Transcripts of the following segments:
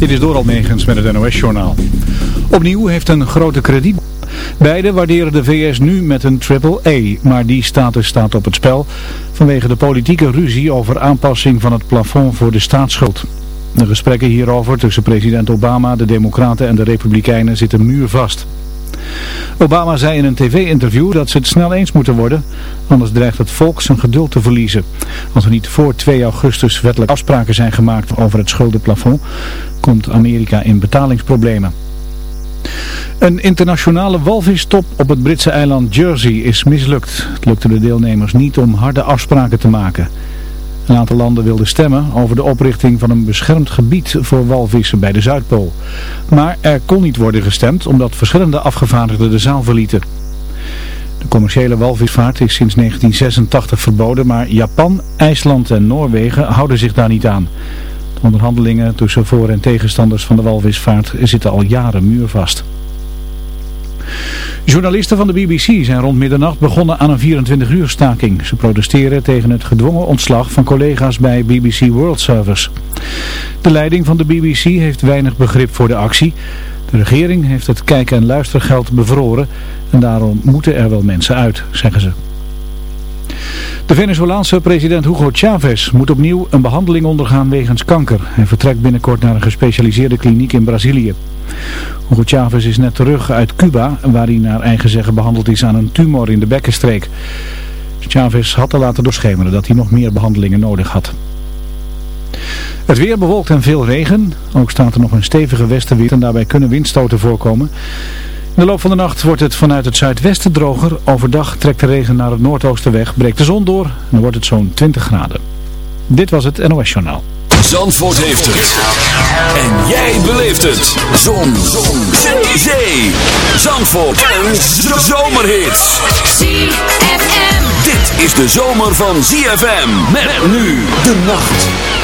Dit is Doral Megens met het NOS-journaal. Opnieuw heeft een grote krediet. Beide waarderen de VS nu met een triple-A, maar die status staat op het spel vanwege de politieke ruzie over aanpassing van het plafond voor de staatsschuld. De gesprekken hierover tussen president Obama, de Democraten en de Republikeinen zitten muurvast. Obama zei in een tv-interview dat ze het snel eens moeten worden, anders dreigt het volk zijn geduld te verliezen. Als er niet voor 2 augustus wettelijk afspraken zijn gemaakt over het schuldenplafond, komt Amerika in betalingsproblemen. Een internationale walvistop op het Britse eiland Jersey is mislukt. Het lukte de deelnemers niet om harde afspraken te maken. Een aantal landen wilden stemmen over de oprichting van een beschermd gebied voor walvissen bij de Zuidpool. Maar er kon niet worden gestemd omdat verschillende afgevaardigden de zaal verlieten. De commerciële walvisvaart is sinds 1986 verboden, maar Japan, IJsland en Noorwegen houden zich daar niet aan. De onderhandelingen tussen voor- en tegenstanders van de walvisvaart zitten al jaren muurvast. Journalisten van de BBC zijn rond middernacht begonnen aan een 24 uur staking. Ze protesteren tegen het gedwongen ontslag van collega's bij BBC World Service. De leiding van de BBC heeft weinig begrip voor de actie. De regering heeft het kijk- en luistergeld bevroren en daarom moeten er wel mensen uit, zeggen ze. De Venezolaanse president Hugo Chavez moet opnieuw een behandeling ondergaan wegens kanker. Hij vertrekt binnenkort naar een gespecialiseerde kliniek in Brazilië. Hugo Chavez is net terug uit Cuba, waar hij naar eigen zeggen behandeld is aan een tumor in de bekkenstreek. Chavez had te laten doorschemeren dat hij nog meer behandelingen nodig had. Het weer bewolkt en veel regen. Ook staat er nog een stevige westenwind en daarbij kunnen windstoten voorkomen. In de loop van de nacht wordt het vanuit het zuidwesten droger. Overdag trekt de regen naar het noordoosten weg, breekt de zon door en dan wordt het zo'n 20 graden. Dit was het NOS Journaal. Zandvoort heeft het. En jij beleeft het. Zon. zon. Zee. Zee. Zandvoort. En zomerhits. ZFM. Dit is de zomer van ZFM. Met nu de nacht.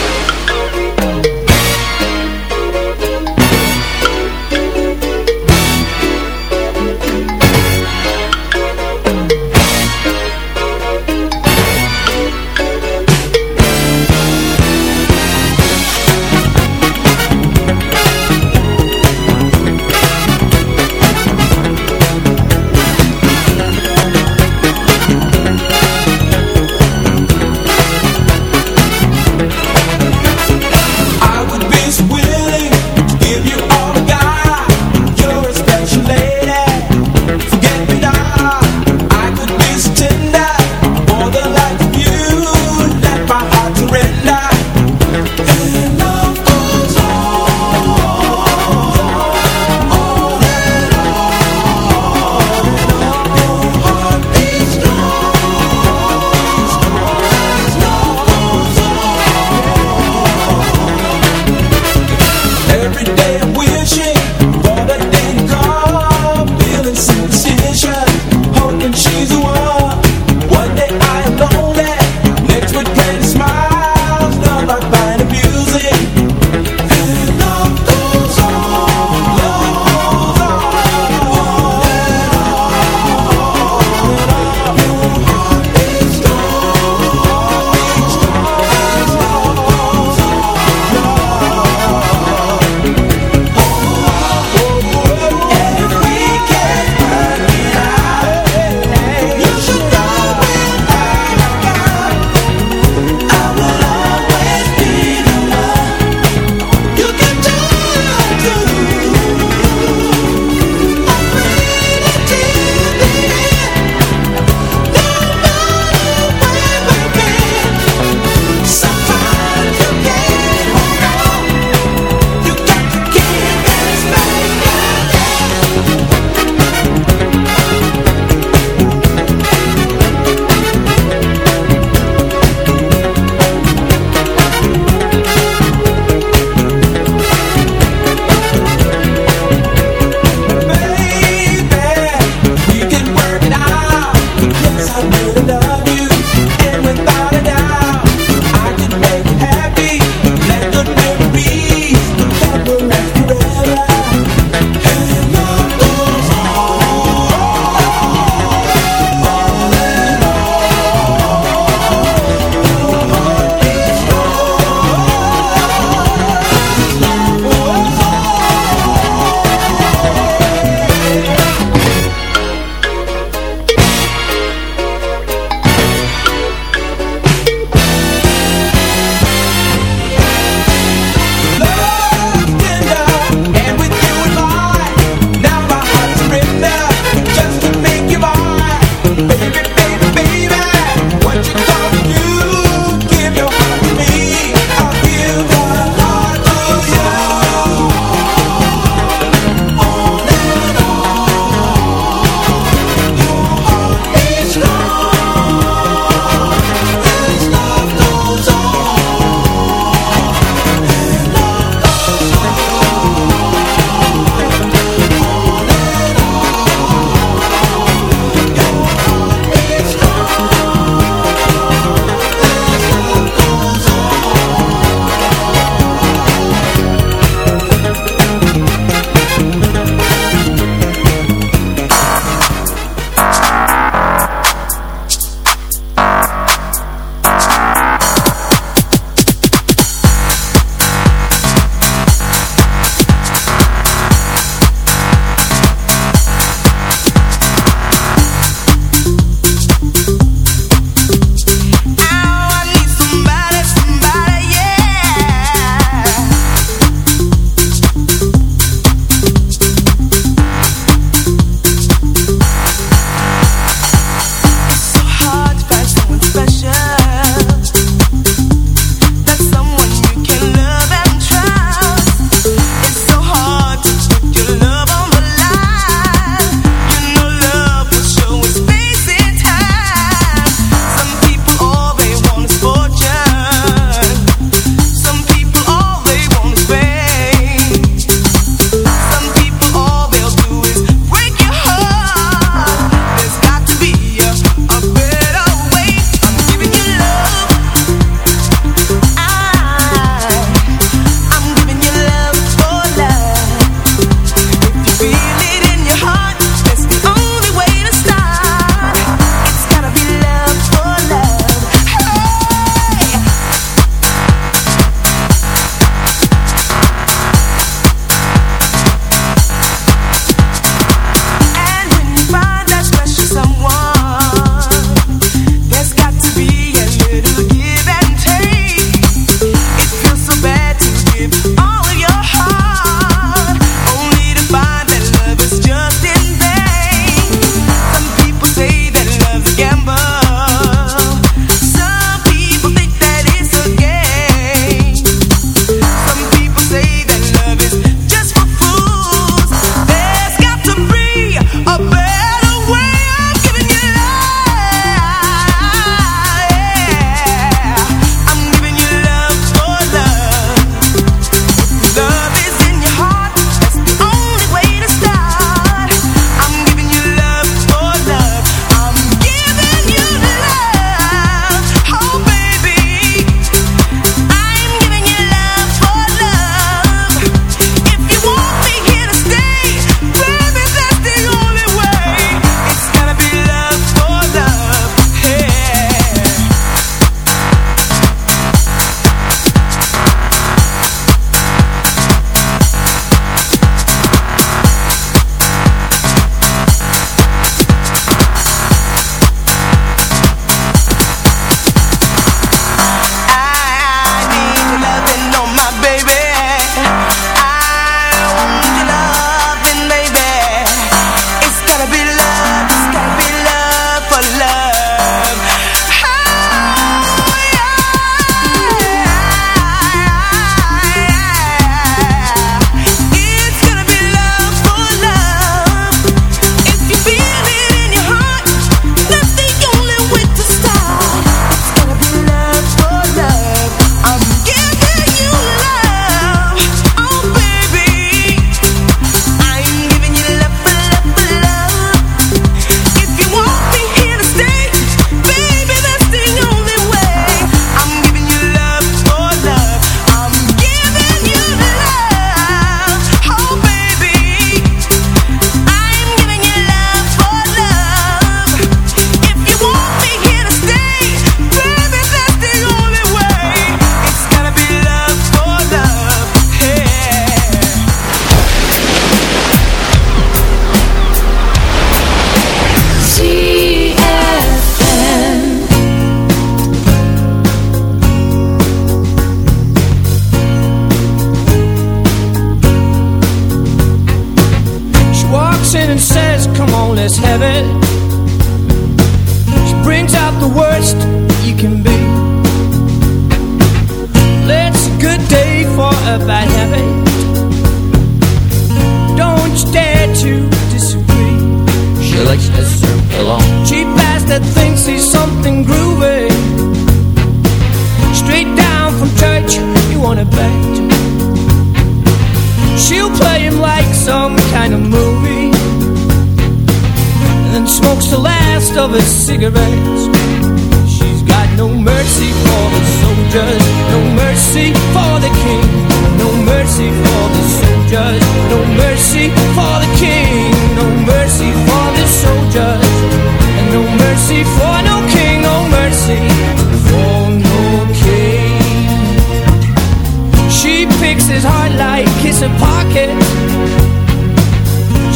sticks his heart like kissing pocket.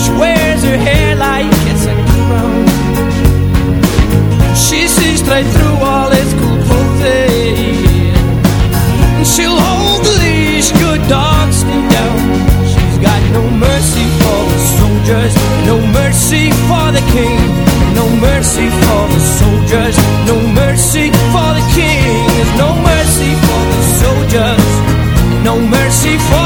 She wears her hair like it's a crown. She sees straight through all its cool clothing. And she'll hold the leash, good dogs stay down. She's got no mercy for the soldiers, no mercy for the king. No mercy for the soldiers, no mercy for the king. There's no mercy mercy for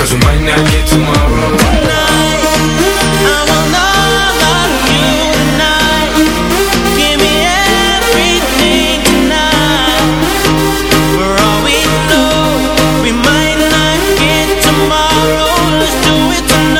Cause we might not get tomorrow. I want all of you tonight. Give me everything tonight. For all we know, we might not get tomorrow. Let's do it tonight.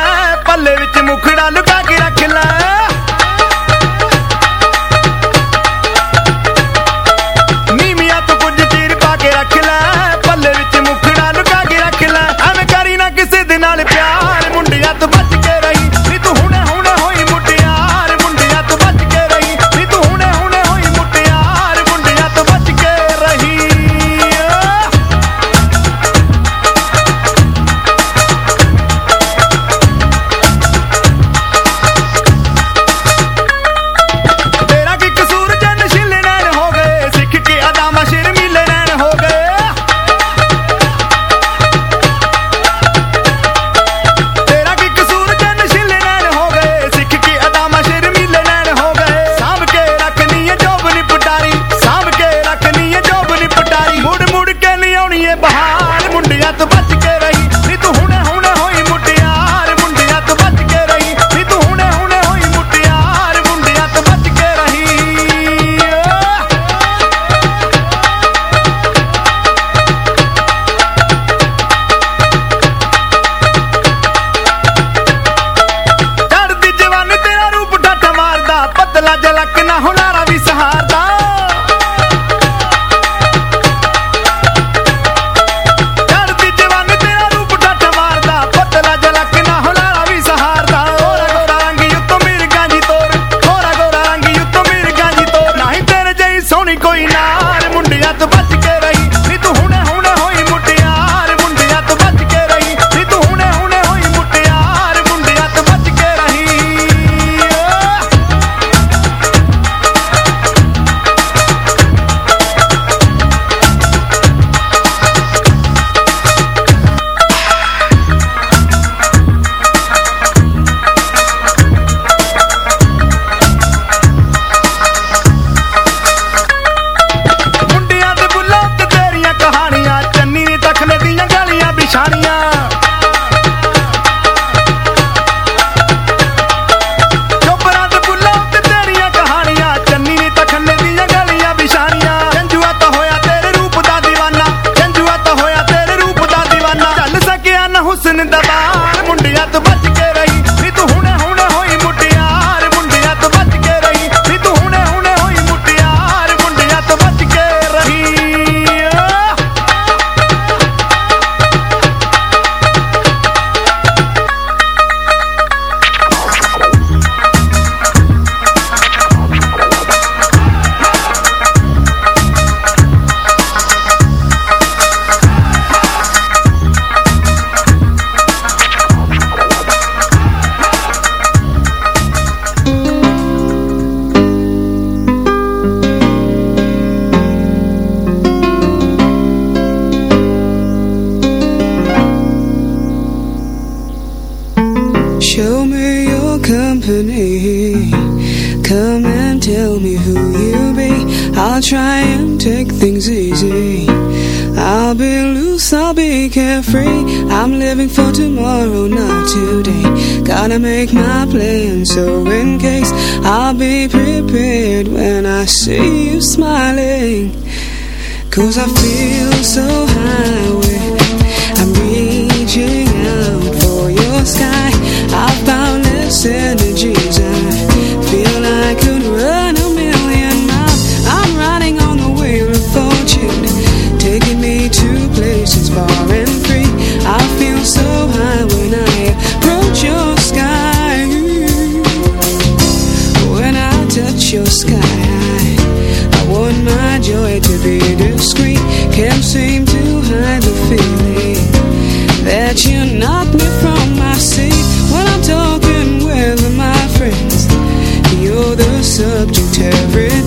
Cause I feel so subject every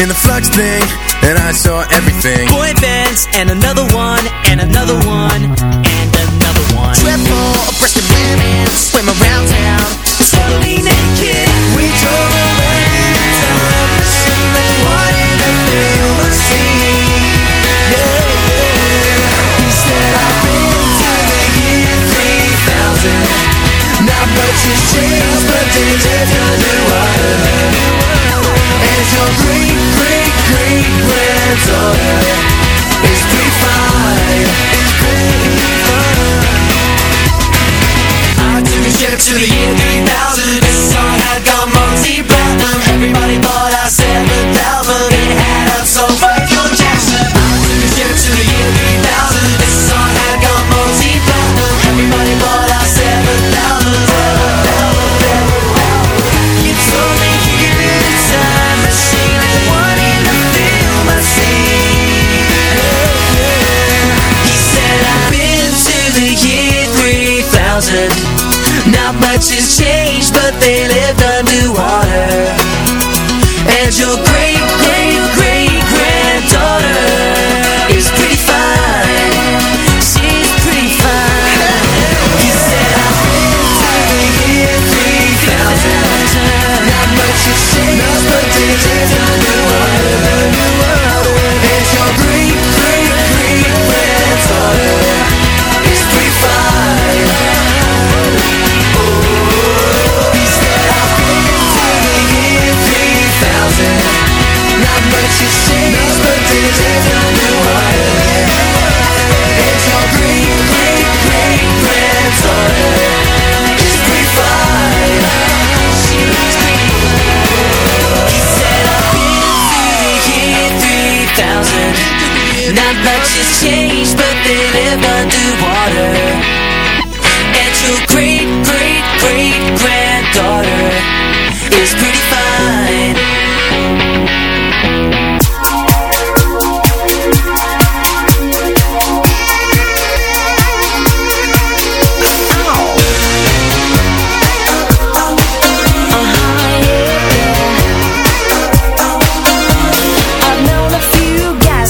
in the flux thing, and I saw everything. Boy bands and a Get to the year 3000 SR had gone multi-black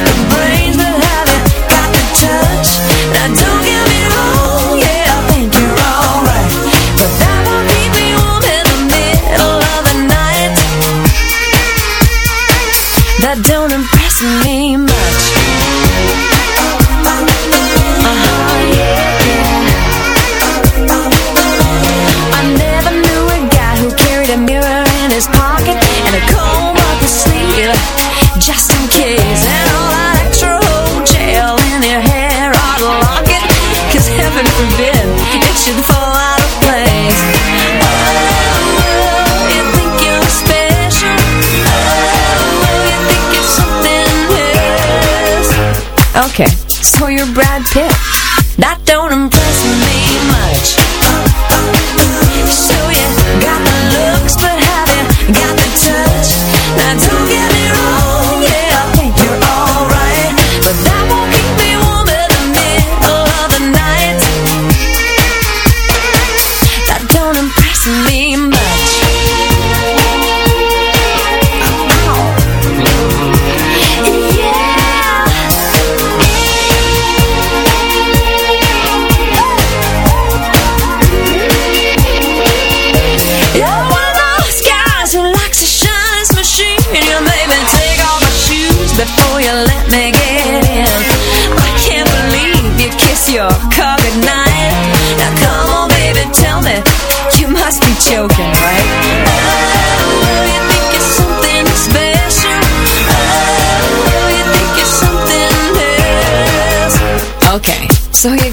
I bring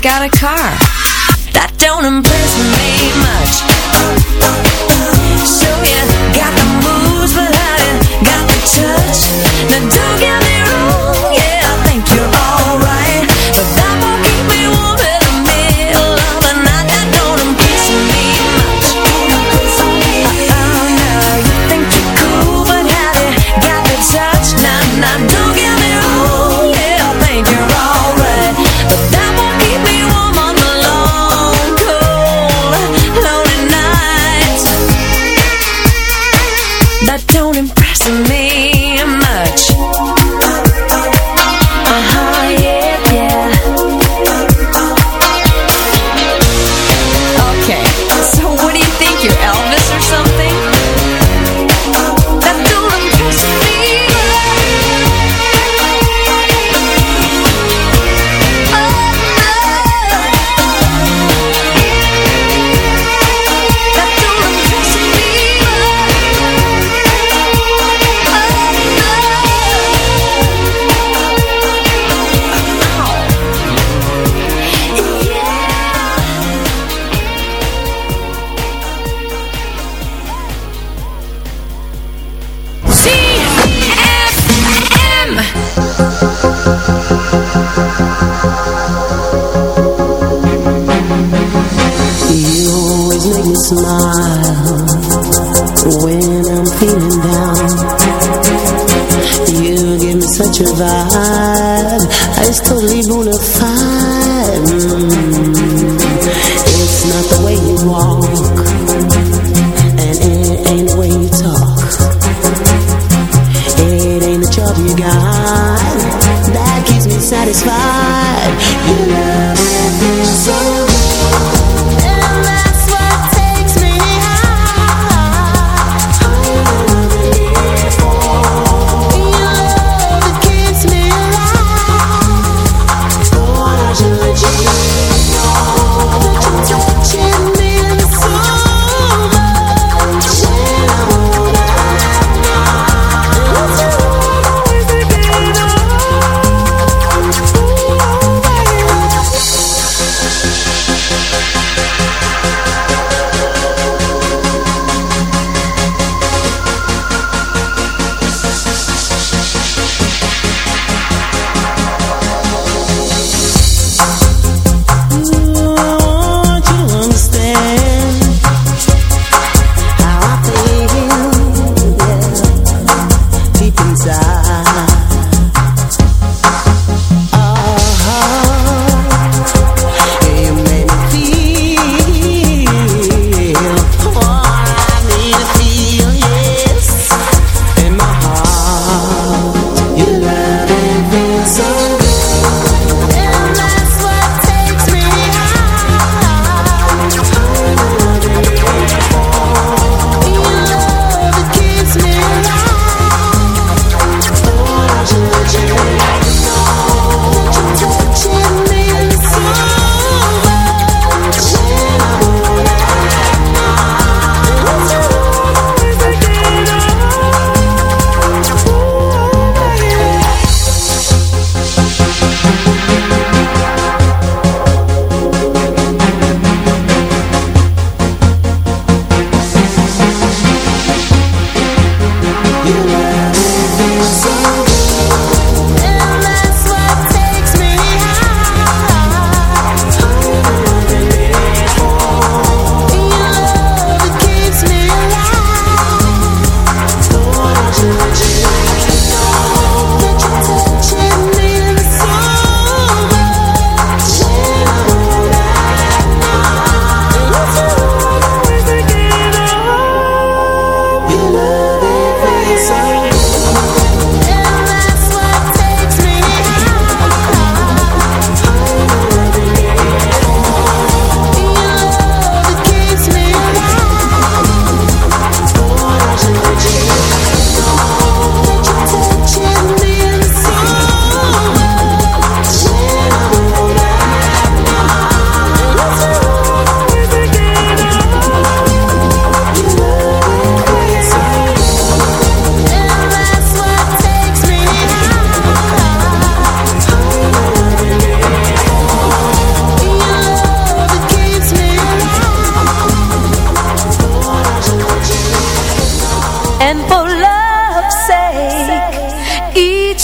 got a car. you smile when I'm feeling down. You give me such a vibe.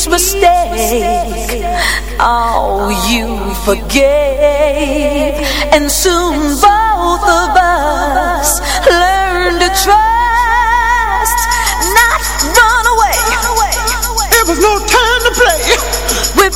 each mistake. Oh, you forgave. And soon both of us learned to trust. Not run away. It was no time to play. With